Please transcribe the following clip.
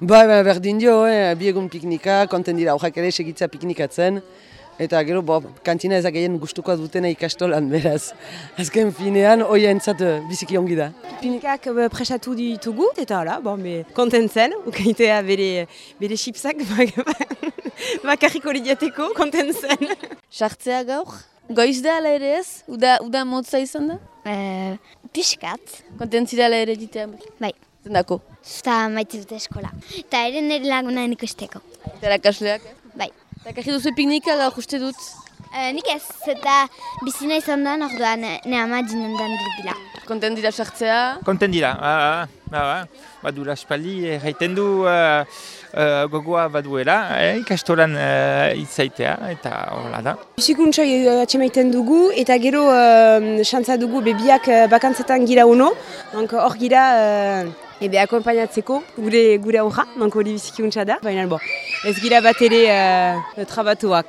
Bai, bai, berdin dio, eh? bi egun piknika, konten dira aurrak ere segitza piknikatzen. Eta gero, bo, kantina ezak egin gustuko dutena ikastolan, beraz. Azken finean, oia entzat eh, biziki ongi da. Piknikak eh, presatu ditugu, eta hala, bon, be, konten zen, ukaitea bere, bere chipsak bakarriko lidiateko, konten zen. Sartzea gaur, goiz da ala ere ez? Uda, uda motza izan da? Uh, Piskat. Kontentzira ala ere ditea? Bai. Zendako? Zuta maite dute eskola. Eta ere nire lagunan ikusteko. Eta erakasleak? Bai. Eta kaji duzu piknika gaur uste dut? Uh, nik ez, eta bizina izan da, orduan ne ama dinen dan dutila. Konten dira sartzea? Konten dira, ah, ah, ah, badura espaldi, erraiten du uh, uh, gogoa baduela, eh, ikastolan uh, itzaitea, eta horrela da. Bizikuntza atxemaiten dugu, eta gero uh, xantza dugu bebiak uh, bakantzetan gira uno, donc hor gira uh, ebe akompainatzeko gure gure horra, donc hori bizikuntza da, baina bo, ez gira bat ere uh, trabatuak.